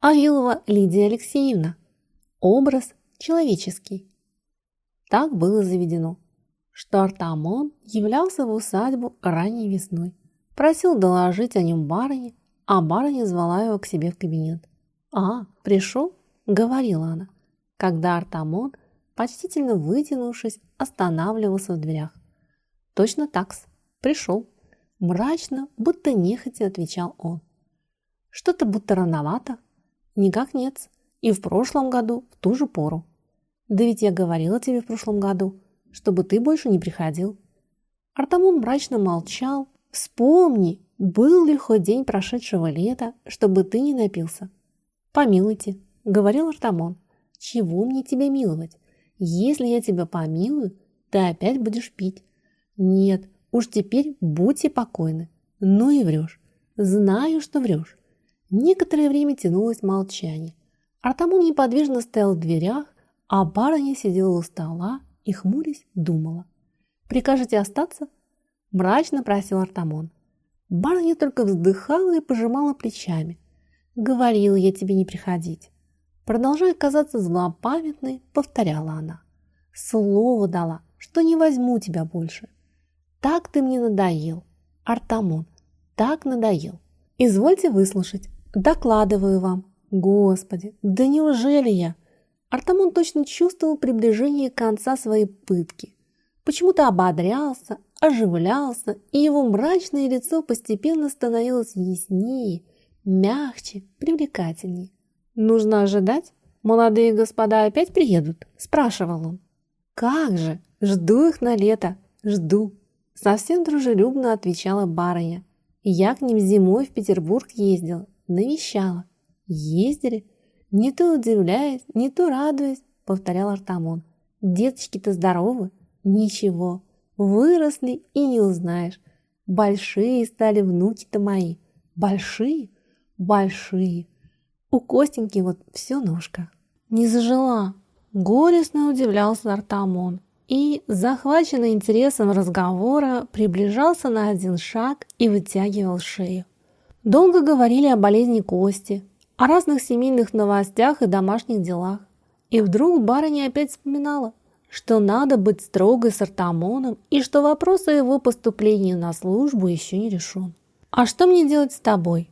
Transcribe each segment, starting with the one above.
Авилова Лидия Алексеевна. Образ человеческий. Так было заведено, что Артамон являлся в усадьбу ранней весной, просил доложить о нем барыне, а барыня звала его к себе в кабинет. «А, пришел?» — говорила она, когда Артамон, почтительно вытянувшись, останавливался в дверях. «Точно такс, пришел», — мрачно, будто нехотя отвечал он. «Что-то будто рановато», Никак нет. И в прошлом году, в ту же пору. Да ведь я говорила тебе в прошлом году, чтобы ты больше не приходил. Артамон мрачно молчал. Вспомни, был ли хоть день прошедшего лета, чтобы ты не напился. Помилуйте, говорил Артамон. Чего мне тебя миловать? Если я тебя помилую, ты опять будешь пить. Нет, уж теперь будьте покойны. Ну и врешь. Знаю, что врешь. Некоторое время тянулось молчание. Артамон неподвижно стоял в дверях, а барыня сидела у стола и, хмурясь, думала. «Прикажете остаться?» – мрачно просил Артамон. Барыня только вздыхала и пожимала плечами. «Говорила я тебе не приходить». Продолжая казаться злопамятной, повторяла она. «Слово дала, что не возьму тебя больше. Так ты мне надоел, Артамон, так надоел. Извольте выслушать». Докладываю вам. Господи, да неужели я? Артамон точно чувствовал приближение конца своей пытки. Почему-то ободрялся, оживлялся, и его мрачное лицо постепенно становилось яснее, мягче, привлекательнее. «Нужно ожидать? Молодые господа опять приедут?» – спрашивал он. «Как же! Жду их на лето! Жду!» Совсем дружелюбно отвечала барыня. «Я к ним зимой в Петербург ездила, навещала. Ездили? Не то удивляясь, не то радуясь, повторял Артамон. Деточки-то здоровы? Ничего. Выросли и не узнаешь. Большие стали внуки-то мои. Большие? Большие. У Костеньки вот все ножка. Не зажила. Горестно удивлялся Артамон и, захваченный интересом разговора, приближался на один шаг и вытягивал шею. Долго говорили о болезни Кости, о разных семейных новостях и домашних делах. И вдруг барыня опять вспоминала, что надо быть строгой с Артамоном и что вопрос о его поступлении на службу еще не решен. «А что мне делать с тобой?»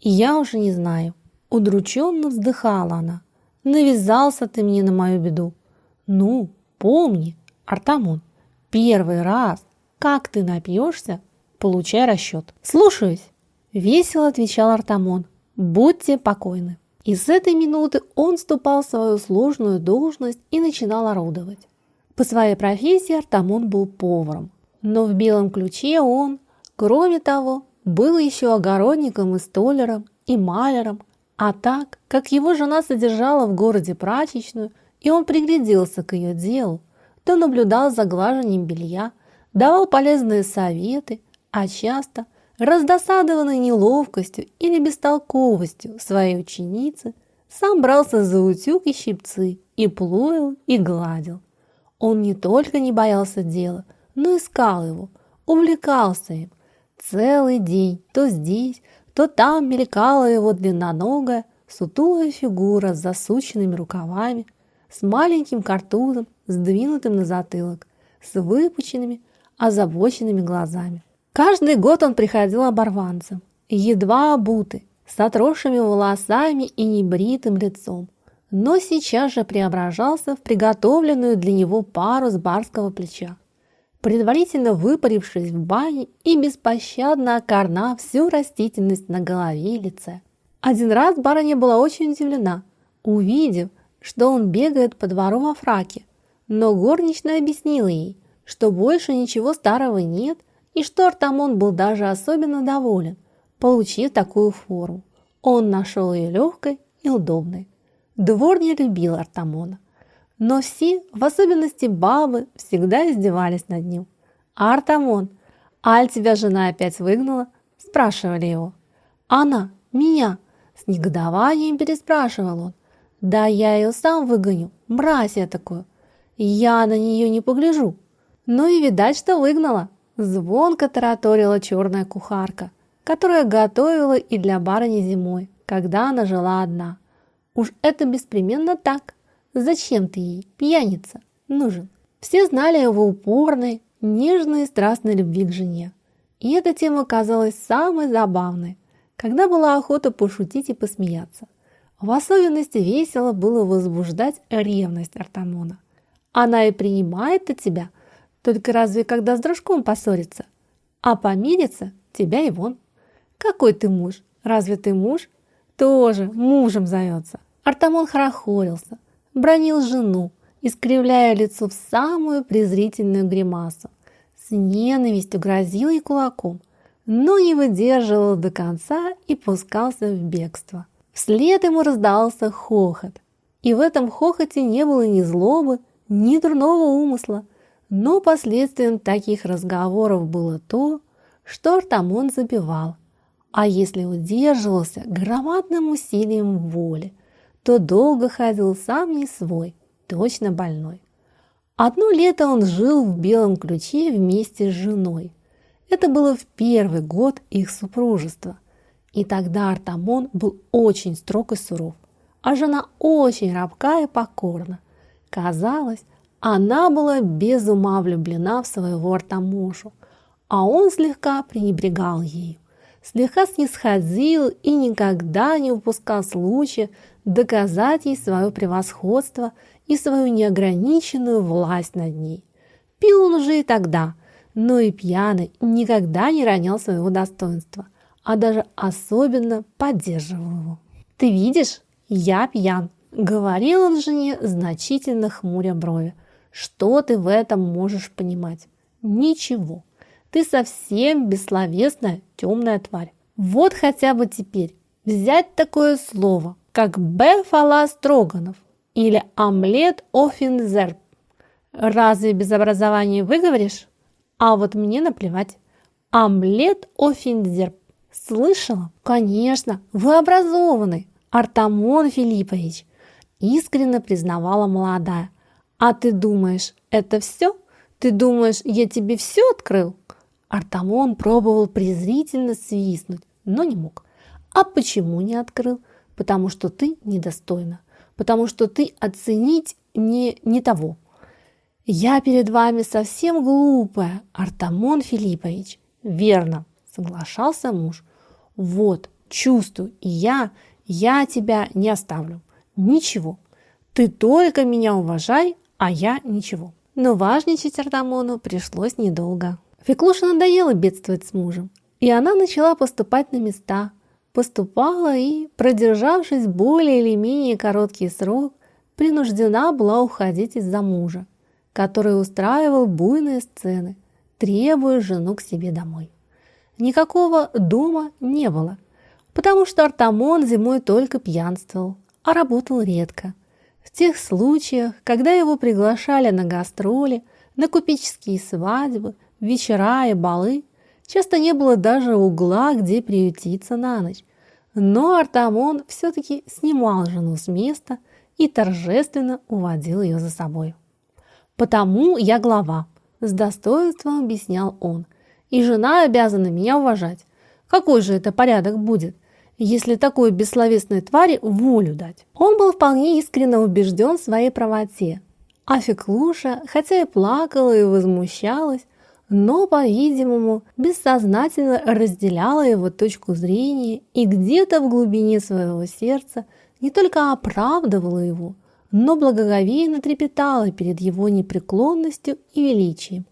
«Я уже не знаю». Удрученно вздыхала она. «Навязался ты мне на мою беду». «Ну, помни, Артамон, первый раз, как ты напьешься, получай расчет». «Слушаюсь». Весело отвечал Артамон. Будьте покойны. И с этой минуты он вступал в свою сложную должность и начинал орудовать. По своей профессии Артамон был поваром, но в белом ключе он, кроме того, был еще огородником и столером, и маляром, а так, как его жена содержала в городе прачечную, и он пригляделся к ее делу, то наблюдал за глажением белья, давал полезные советы, а часто – Раздосадованный неловкостью или бестолковостью своей ученицы, сам брался за утюг и щипцы и плоил, и гладил. Он не только не боялся дела, но искал его, увлекался им. Целый день то здесь, то там мелькала его длинноногая, сутулая фигура с засученными рукавами, с маленьким картузом, сдвинутым на затылок, с выпученными, озабоченными глазами. Каждый год он приходил оборванцем, едва обутый, с отросшими волосами и небритым лицом, но сейчас же преображался в приготовленную для него пару с барского плеча. Предварительно выпарившись в бане и беспощадно окорнав всю растительность на голове и лице. Один раз барыня была очень удивлена, увидев, что он бегает по двору во фраке, но горничная объяснила ей, что больше ничего старого нет – и что был даже особенно доволен, получив такую форму. Он нашел ее легкой и удобной. Двор не любил Артамона, но все, в особенности бабы, всегда издевались над ним. «А Артамон, аль тебя жена опять выгнала?» – спрашивали его. «Она, меня!» – с негодованием переспрашивал он. «Да я ее сам выгоню, мразь я такую! Я на нее не погляжу!» «Ну и видать, что выгнала!» Звонко тараторила черная кухарка, которая готовила и для барыни зимой, когда она жила одна. Уж это беспременно так. Зачем ты ей, пьяница, нужен? Все знали его упорной, нежной и страстной любви к жене. И эта тема казалась самой забавной, когда была охота пошутить и посмеяться. В особенности весело было возбуждать ревность Артамона. Она и принимает от тебя, только разве когда с дружком поссорится? А помирится тебя и вон. Какой ты муж? Разве ты муж? Тоже мужем зовется. Артамон хорохорился, бронил жену, искривляя лицо в самую презрительную гримасу. С ненавистью грозил ей кулаком, но не выдерживал до конца и пускался в бегство. Вслед ему раздался хохот. И в этом хохоте не было ни злобы, ни дурного умысла. Но последствием таких разговоров было то, что Артамон забивал. А если удерживался громадным усилием воли, то долго ходил сам не свой, точно больной. Одно лето он жил в Белом Ключе вместе с женой. Это было в первый год их супружества. И тогда Артамон был очень строг и суров, а жена очень рабка и покорна. Казалось, она была без ума влюблена в своего Артамошу, а он слегка пренебрегал ею, слегка снисходил и никогда не упускал случая доказать ей свое превосходство и свою неограниченную власть над ней. Пил он уже и тогда, но и пьяный никогда не ронял своего достоинства, а даже особенно поддерживал его. «Ты видишь, я пьян», — говорил он жене, значительно хмуря брови. «Что ты в этом можешь понимать?» «Ничего. Ты совсем бессловесная темная тварь. Вот хотя бы теперь взять такое слово, как Бефала Строганов или омлет Офинзерб. Разве без образования выговоришь? А вот мне наплевать. Омлет Офинзерб. Слышала? Конечно, вы образованный. Артамон Филиппович. Искренне признавала молодая. А ты думаешь, это все? Ты думаешь, я тебе все открыл? Артамон пробовал презрительно свистнуть, но не мог. А почему не открыл? потому что ты недостойна, потому что ты оценить не, не того. Я перед вами совсем глупая, Артамон Филиппович. Верно, соглашался муж. Вот, чувствую, я, я тебя не оставлю. Ничего. Ты только меня уважай, а я ничего. Но важничать Артамону пришлось недолго. Феклуше надоело бедствовать с мужем, и она начала поступать на места, поступала и, продержавшись более или менее короткий срок, принуждена была уходить из-за мужа, который устраивал буйные сцены, требуя жену к себе домой. Никакого дома не было, потому что Артамон зимой только пьянствовал, а работал редко. В тех случаях, когда его приглашали на гастроли, на купеческие свадьбы, вечера и балы, Часто не было даже угла, где приютиться на ночь. Но Артамон все-таки снимал жену с места и торжественно уводил ее за собой. «Потому я глава», – с достоинством объяснял он. «И жена обязана меня уважать. Какой же это порядок будет, если такой бессловесной твари волю дать?» Он был вполне искренне убежден в своей правоте. А Феклуша, хотя и плакала и возмущалась, но, по-видимому, бессознательно разделяла его точку зрения и где-то в глубине своего сердца не только оправдывала его, но благоговейно трепетала перед его непреклонностью и величием.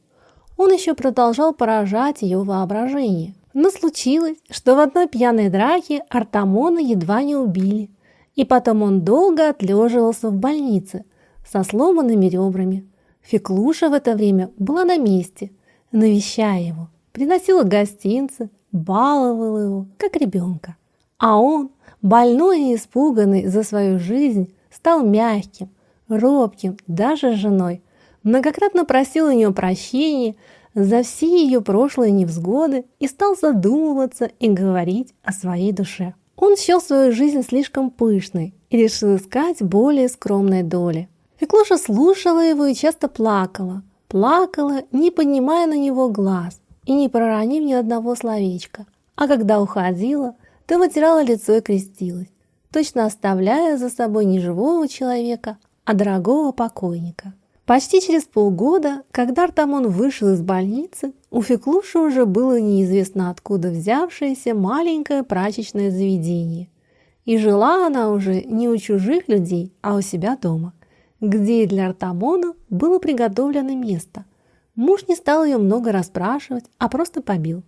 Он еще продолжал поражать ее воображение. Но случилось, что в одной пьяной драке Артамона едва не убили, и потом он долго отлеживался в больнице со сломанными ребрами. Феклуша в это время была на месте – навещая его, приносила гостинцы, баловала его, как ребенка. А он, больной и испуганный за свою жизнь, стал мягким, робким, даже с женой. Многократно просил у нее прощения за все ее прошлые невзгоды и стал задумываться и говорить о своей душе. Он счел свою жизнь слишком пышной и решил искать более скромной доли. Феклуша слушала его и часто плакала, Плакала, не поднимая на него глаз и не проронив ни одного словечка. А когда уходила, то вытирала лицо и крестилась. точно оставляя за собой не живого человека, а дорогого покойника. Почти через полгода, когда Артамон вышел из больницы, у Феклуши уже было неизвестно откуда взявшееся маленькое прачечное заведение. И жила она уже не у чужих людей, а у себя дома, где для Артамона было приготовлено место. Муж не стал ее много расспрашивать, а просто побил.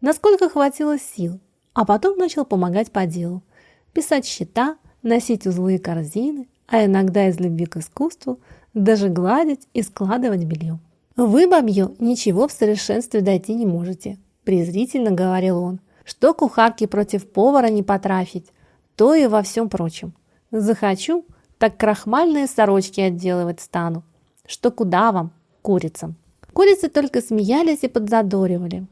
Насколько хватило сил, а потом начал помогать по делу. Писать счета, носить узлы и корзины, а иногда из любви к искусству даже гладить и складывать белье. «Вы, бабье, ничего в совершенстве дойти не можете», – презрительно говорил он. «Что кухарки против повара не потрафить, то и во всем прочем. Захочу, так крахмальные сорочки отделывать стану. Что куда вам, курицам?» Курицы только смеялись и подзадоривали.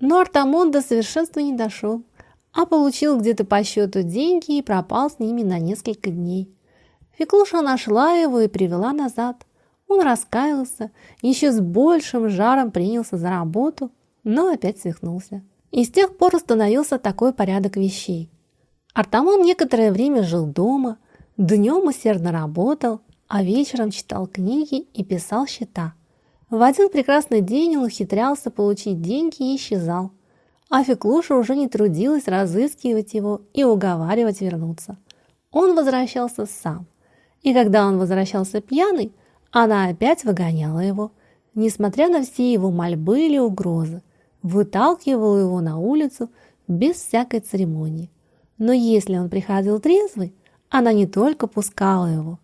Но Артамон до совершенства не дошел, а получил где-то по счету деньги и пропал с ними на несколько дней. Феклуша нашла его и привела назад. Он раскаялся, еще с большим жаром принялся за работу, но опять свихнулся. И с тех пор установился такой порядок вещей. Артамон некоторое время жил дома, днем усердно работал, а вечером читал книги и писал счета. В один прекрасный день он ухитрялся получить деньги и исчезал. А Феклуша уже не трудилась разыскивать его и уговаривать вернуться. Он возвращался сам – и когда он возвращался пьяный, она опять выгоняла его, несмотря на все его мольбы или угрозы, выталкивала его на улицу без всякой церемонии. Но если он приходил трезвый, она не только пускала его,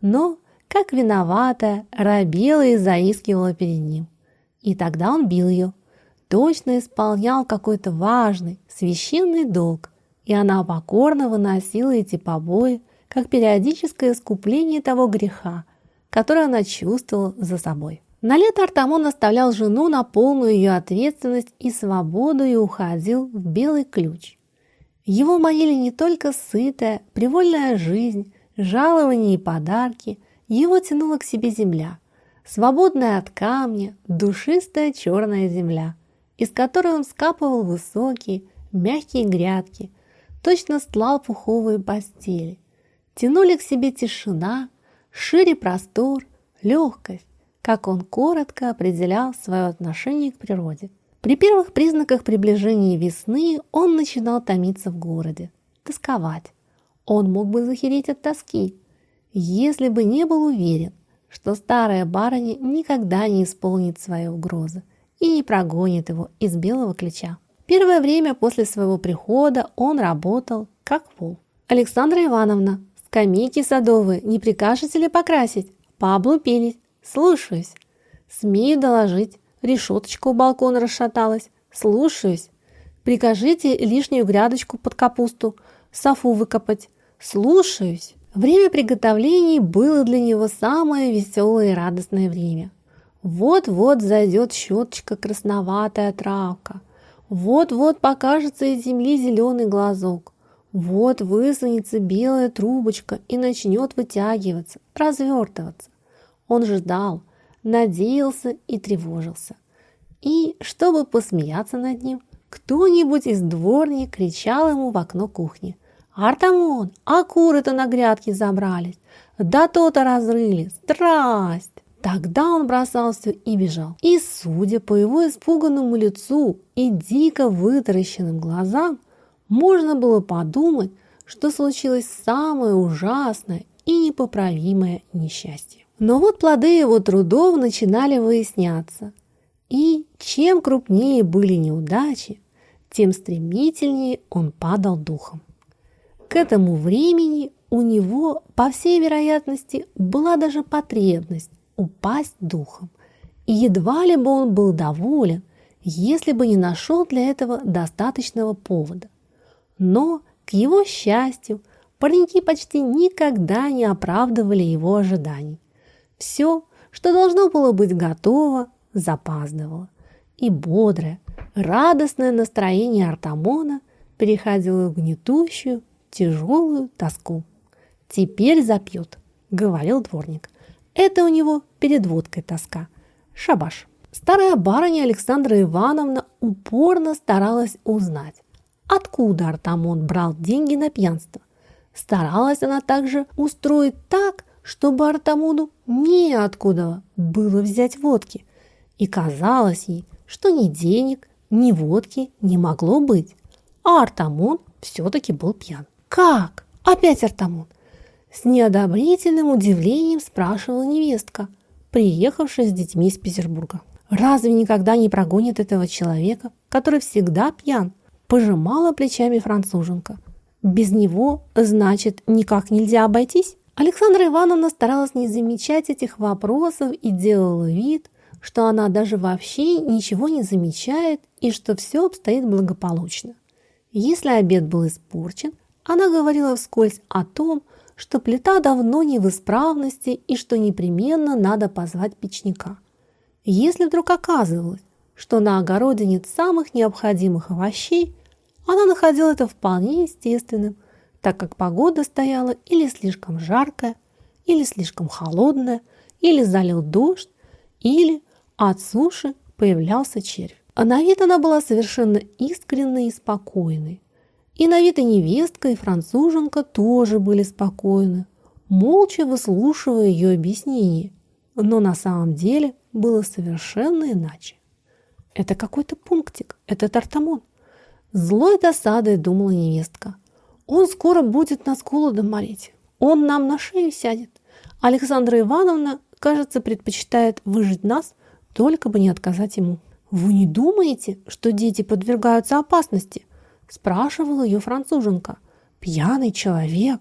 но, как виноватая, робела и заискивала перед ним. И тогда он бил ее, точно исполнял какой-то важный, священный долг, и она покорно выносила эти побои как периодическое искупление того греха, который она чувствовала за собой. На лето Артамон оставлял жену на полную ее ответственность и свободу и уходил в белый ключ. Его манили не только сытая, привольная жизнь, жалования и подарки, его тянула к себе земля, свободная от камня, душистая черная земля, из которой он скапывал высокие, мягкие грядки, точно стлал пуховые постели – тянули к себе тишина, шире простор, легкость, как он коротко определял свое отношение к природе. При первых признаках приближения весны он начинал томиться в городе, тосковать. Он мог бы захереть от тоски, если бы не был уверен, что старая барыня никогда не исполнит свои угрозы и не прогонит его из белого ключа. Первое время после своего прихода он работал как вол. «Александра Ивановна, Скамейки садовые не прикажете ли покрасить? Пооблупились. Слушаюсь. Смею доложить. Решеточка у балкона расшаталась. Слушаюсь. Прикажите лишнюю грядочку под капусту, софу выкопать. Слушаюсь. Время приготовлений было для него самое веселое и радостное время. Вот-вот зайдет щеточка красноватая травка. Вот-вот покажется из земли зеленый глазок. Вот высунется белая трубочка и начнет вытягиваться, развертываться. Он ждал, надеялся и тревожился. И, чтобы посмеяться над ним, кто-нибудь из дворни кричал ему в окно кухни. «Артамон, а куры-то на грядке забрались! Да то-то разрыли! Страсть!» Тогда он бросался и бежал. И, судя по его испуганному лицу и дико вытаращенным глазам, можно было подумать, что случилось самое ужасное и непоправимое несчастье. Но вот плоды его трудов начинали выясняться. И чем крупнее были неудачи, тем стремительнее он падал духом. К этому времени у него, по всей вероятности, была даже потребность упасть духом. И едва ли бы он был доволен, если бы не нашел для этого достаточного повода. Но, к его счастью, пареньки почти никогда не оправдывали его ожиданий. Все, что должно было быть готово, запаздывало. И бодрое, радостное настроение Артамона переходило в гнетущую, тяжелую тоску. «Теперь запьет», — говорил дворник. «Это у него перед водкой тоска. Шабаш». Старая барыня Александра Ивановна упорно старалась узнать, Откуда Артамон брал деньги на пьянство? Старалась она также устроить так, чтобы Артамону неоткуда было взять водки. И казалось ей, что ни денег, ни водки не могло быть. А Артамон все-таки был пьян. «Как? Опять Артамон?» С неодобрительным удивлением спрашивала невестка, приехавшая с детьми из Петербурга. «Разве никогда не прогонит этого человека, который всегда пьян?» Пожимала плечами француженка. «Без него, значит, никак нельзя обойтись?» Александра Ивановна старалась не замечать этих вопросов и делала вид, что она даже вообще ничего не замечает и что все обстоит благополучно. Если обед был испорчен, она говорила вскользь о том, что плита давно не в исправности и что непременно надо позвать печника. Если вдруг оказывалось, что на огороде нет самых необходимых овощей, она находила это вполне естественным, так как погода стояла или слишком жаркая, или слишком холодная, или залил дождь, или от суши появлялся червь. А на вид она была совершенно искренней и спокойной. И на вид и невестка, и француженка тоже были спокойны, молча выслушивая ее объяснение. Но на самом деле было совершенно иначе. Это какой-то пунктик, это тартамон. Злой досадой думала невестка. Он скоро будет нас голодом морить. Он нам на шею сядет. Александра Ивановна, кажется, предпочитает выжить нас, только бы не отказать ему. «Вы не думаете, что дети подвергаются опасности?» Спрашивала ее француженка. «Пьяный человек.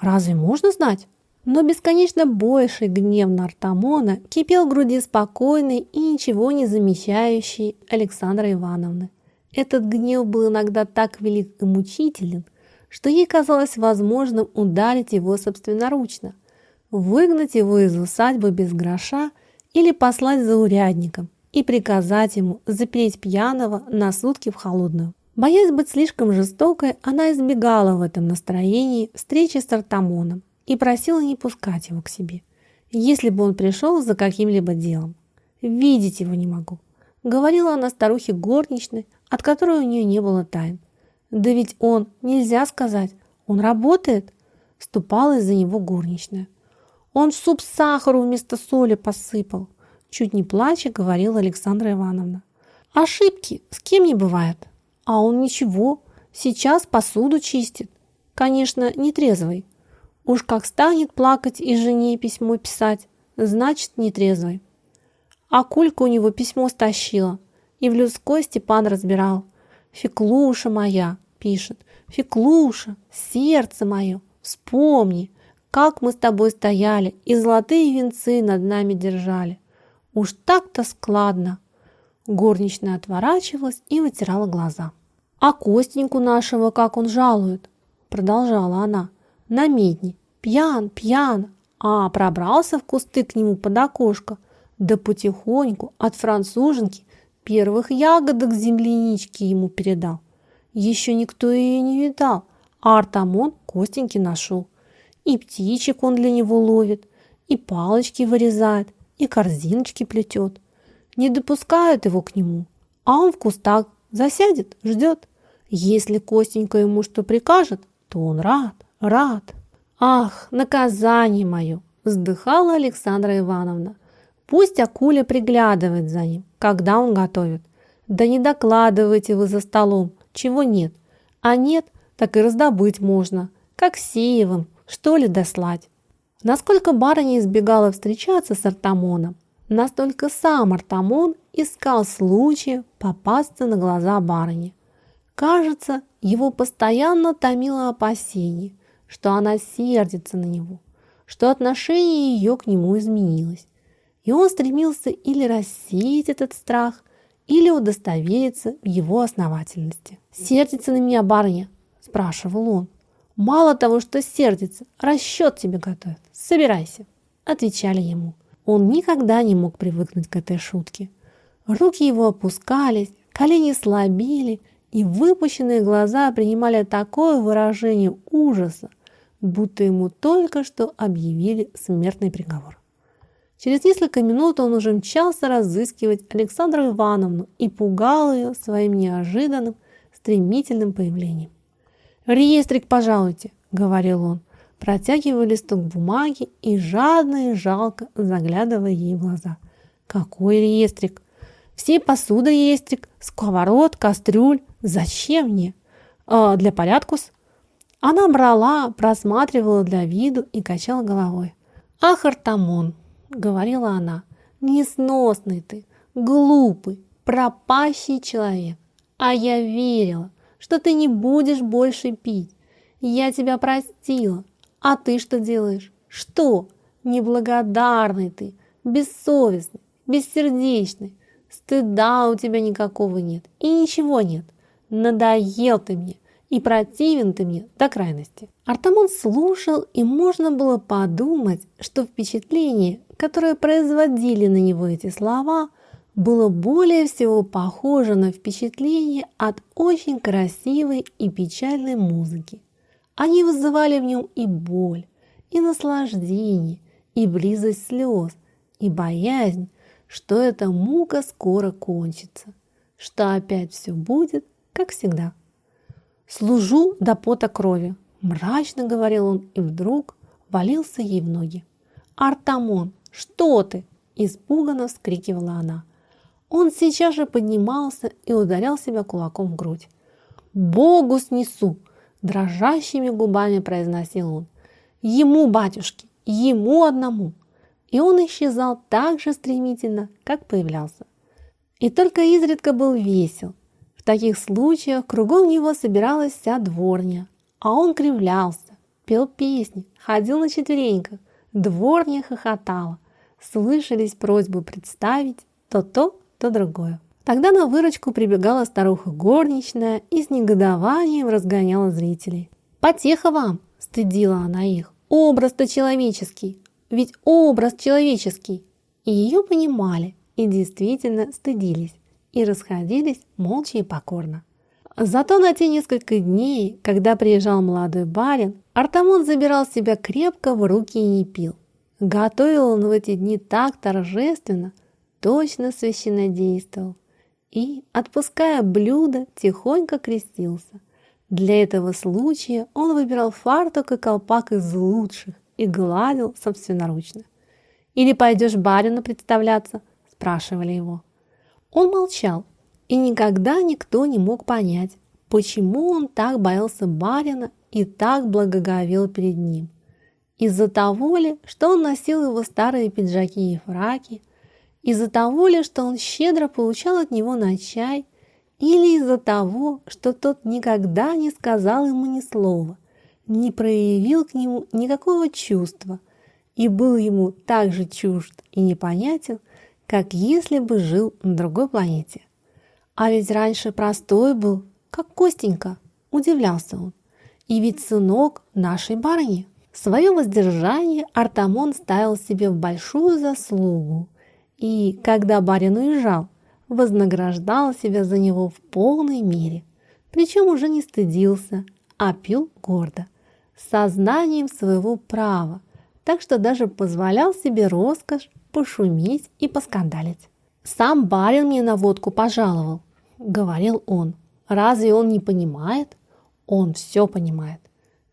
Разве можно знать?» Но бесконечно больший гнев на Артамона кипел в груди спокойной и ничего не замечающей Александры Ивановны. Этот гнев был иногда так велик и мучителен, что ей казалось возможным ударить его собственноручно, выгнать его из усадьбы без гроша или послать за урядником и приказать ему запереть пьяного на сутки в холодную. Боясь быть слишком жестокой, она избегала в этом настроении встречи с Артамоном и просила не пускать его к себе, если бы он пришел за каким-либо делом. «Видеть его не могу», — говорила она старухе горничной, от которой у нее не было тайн. «Да ведь он, нельзя сказать, он работает», — ступала из-за него горничная. «Он суп сахару вместо соли посыпал», — чуть не плача говорила Александра Ивановна. «Ошибки с кем не бывает». А он ничего, сейчас посуду чистит. Конечно, не трезвый. Уж как станет плакать и жене письмо писать, значит, не трезвый. А Колька у него письмо стащила, и в людской Степан разбирал. «Феклуша моя», — пишет, «Феклуша, сердце мое, вспомни, как мы с тобой стояли и золотые венцы над нами держали. Уж так-то складно». Горничная отворачивалась и вытирала глаза. «А Костеньку нашего как он жалует?» Продолжала она. «На медне. Пьян, пьян. А пробрался в кусты к нему под окошко. Да потихоньку от француженки первых ягодок землянички ему передал. Еще никто ее не видал, а Артамон Костеньки нашел. И птичек он для него ловит, и палочки вырезает, и корзиночки плетет. Не допускают его к нему, а он в кустах засядет, ждет. Если Костенька ему что прикажет, то он рад, рад. Ах, наказание мое, вздыхала Александра Ивановна. Пусть Акуля приглядывает за ним, когда он готовит. Да не докладывайте вы за столом, чего нет. А нет, так и раздобыть можно, как Сеевым, что ли дослать. Насколько барыня избегала встречаться с Артамоном, настолько сам Артамон искал случая попасться на глаза барыни. Кажется, его постоянно томило опасение, что она сердится на него, что отношение ее к нему изменилось. И он стремился или рассеять этот страх, или удостовериться в его основательности. «Сердится на меня барыня?» – спрашивал он. «Мало того, что сердится, расчет тебе готовят. Собирайся!» – отвечали ему. Он никогда не мог привыкнуть к этой шутке. Руки его опускались, колени слабели, и выпущенные глаза принимали такое выражение ужаса, будто ему только что объявили смертный приговор. Через несколько минут он уже мчался разыскивать Александру Ивановну и пугал ее своим неожиданным, стремительным появлением. «Реестрик, пожалуйте! говорил он, протягивая листок бумаги и жадно и жалко заглядывая ей в глаза. «Какой реестрик? Все посуда реестрик, сковород, кастрюль. Зачем мне? А, для порядкус?» Она брала, просматривала для виду и качала головой. «Ах, Артамон!» — говорила она. «Несносный ты, глупый, пропащий человек. А я верила, что ты не будешь больше пить. Я тебя простила. А ты что делаешь? Что? Неблагодарный ты, бессовестный, бессердечный. Стыда у тебя никакого нет и ничего нет. Надоел ты мне и противен ты мне до крайности. Артамон слушал, и можно было подумать, что впечатление, которое производили на него эти слова, было более всего похоже на впечатление от очень красивой и печальной музыки. Они вызывали в нем и боль, и наслаждение, и близость слез, и боязнь, что эта мука скоро кончится, что опять все будет, как всегда. «Служу до пота крови», – мрачно говорил он, и вдруг валился ей в ноги. «Артамон, что ты?» – испуганно вскрикивала она. Он сейчас же поднимался и ударял себя кулаком в грудь. «Богу снесу!» – дрожащими губами произносил он. «Ему, батюшки, ему одному!» И он исчезал так же стремительно, как появлялся. И только изредка был весел, в таких случаях кругом него собиралась вся дворня, а он кривлялся, пел песни, ходил на четвереньках, дворня хохотала, слышались просьбы представить то то, то другое. Тогда на выручку прибегала старуха горничная и с негодованием разгоняла зрителей. «Потеха вам!» – стыдила она их. «Образ-то человеческий! Ведь образ человеческий!» И ее понимали и действительно стыдились и расходились молча и покорно. Зато на те несколько дней, когда приезжал молодой барин, Артамон забирал себя крепко в руки и не пил. Готовил он в эти дни так торжественно, точно священно действовал и, отпуская блюдо, тихонько крестился. Для этого случая он выбирал фартук и колпак из лучших и гладил собственноручно. «Или пойдешь барину представляться?» – спрашивали его. Он молчал, и никогда никто не мог понять, почему он так боялся барина и так благоговел перед ним. Из-за того ли, что он носил его старые пиджаки и фраки, из-за того ли, что он щедро получал от него на чай, или из-за того, что тот никогда не сказал ему ни слова, не проявил к нему никакого чувства и был ему так же чужд и непонятен, как если бы жил на другой планете. А ведь раньше простой был, как Костенька, удивлялся он. И ведь сынок нашей барыни. Свое воздержание Артамон ставил себе в большую заслугу. И, когда барин уезжал, вознаграждал себя за него в полной мере. Причем уже не стыдился, а пил гордо, сознанием своего права, так что даже позволял себе роскошь пошуметь и поскандалить. «Сам барин мне на водку пожаловал», — говорил он. «Разве он не понимает?» «Он все понимает».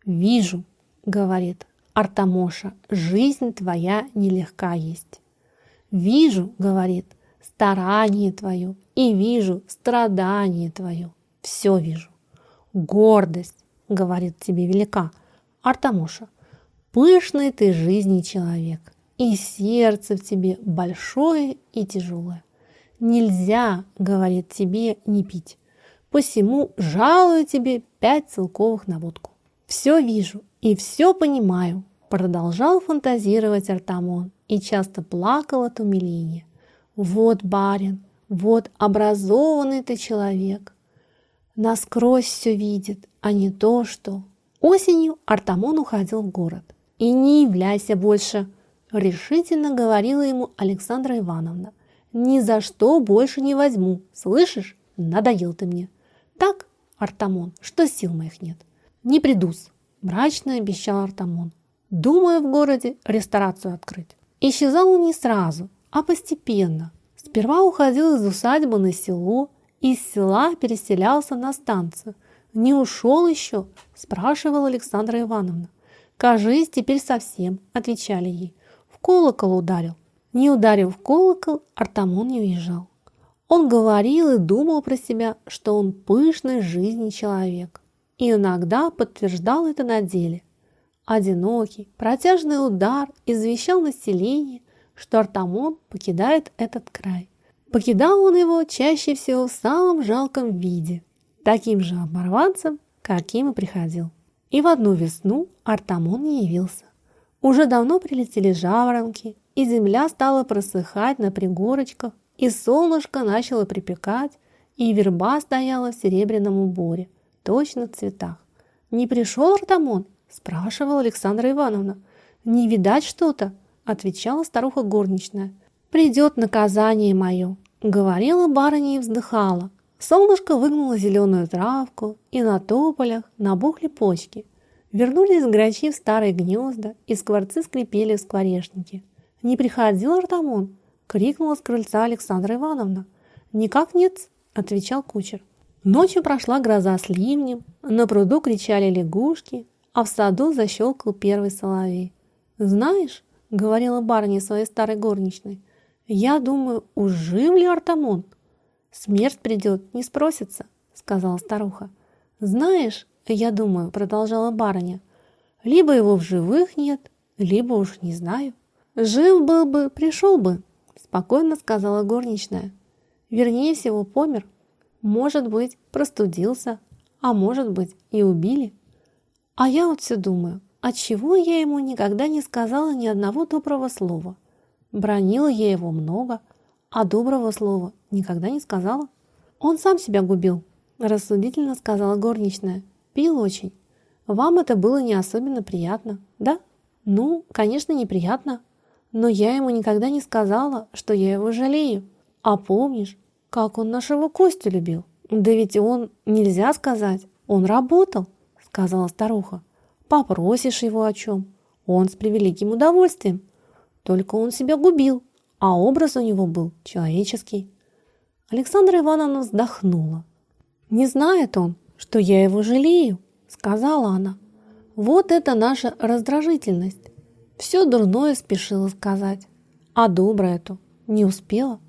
«Вижу», — говорит Артамоша, — «жизнь твоя нелегка есть». «Вижу», — говорит, — «старание твое, и вижу страдание твое, все вижу». «Гордость», — говорит тебе велика, Артамоша, — «пышный ты жизни человек, и сердце в тебе большое и тяжелое. Нельзя, говорит тебе, не пить. Посему жалую тебе пять целковых на водку. Все вижу и все понимаю, продолжал фантазировать Артамон и часто плакал от умиления. Вот барин, вот образованный ты человек. Насквозь все видит, а не то, что... Осенью Артамон уходил в город. И не являйся больше, решительно говорила ему Александра Ивановна. «Ни за что больше не возьму, слышишь? Надоел ты мне». «Так, Артамон, что сил моих нет». «Не придусь», – мрачно обещал Артамон. «Думаю в городе ресторацию открыть». Исчезал он не сразу, а постепенно. Сперва уходил из усадьбы на село, из села переселялся на станцию, Не ушел еще?» – спрашивала Александра Ивановна. «Кажись, теперь совсем», – отвечали ей. «В колокол ударил». Не ударив в колокол, Артамон не уезжал. Он говорил и думал про себя, что он пышный жизни человек. И иногда подтверждал это на деле. Одинокий, протяжный удар извещал население, что Артамон покидает этот край. Покидал он его чаще всего в самом жалком виде, таким же оборванцем, каким и приходил. И в одну весну Артамон не явился. Уже давно прилетели жаворонки, и земля стала просыхать на пригорочках, и солнышко начало припекать, и верба стояла в серебряном уборе, точно в цветах. «Не пришел Артамон?» – спрашивала Александра Ивановна. «Не видать что-то?» – отвечала старуха горничная. «Придет наказание мое», — говорила барыня и вздыхала. Солнышко выгнуло зеленую травку, и на тополях набухли почки. Вернулись грачи в старые гнезда, и скворцы скрипели в скворечнике. «Не приходил Артамон?» — крикнула с крыльца Александра Ивановна. «Никак нет», — отвечал кучер. Ночью прошла гроза с ливнем, на пруду кричали лягушки, а в саду защелкал первый соловей. «Знаешь», — говорила барыня своей старой горничной, «Я думаю, уж жив ли Артамон?» «Смерть придет, не спросится», — сказала старуха. «Знаешь, я думаю», — продолжала барыня, «либо его в живых нет, либо уж не знаю». «Жив был бы, пришел бы», — спокойно сказала горничная. «Вернее всего, помер. Может быть, простудился, а может быть, и убили. А я вот все думаю, отчего я ему никогда не сказала ни одного доброго слова?» Бронила я его много, а доброго слова никогда не сказала. Он сам себя губил, рассудительно сказала горничная. Пил очень. Вам это было не особенно приятно, да? Ну, конечно, неприятно. Но я ему никогда не сказала, что я его жалею. А помнишь, как он нашего Костю любил? Да ведь он, нельзя сказать, он работал, сказала старуха. Попросишь его о чем? Он с превеликим удовольствием. Только он себя губил, а образ у него был человеческий. Александра Ивановна вздохнула. «Не знает он, что я его жалею», — сказала она. «Вот это наша раздражительность. Все дурное спешила сказать, а доброе-то не успела».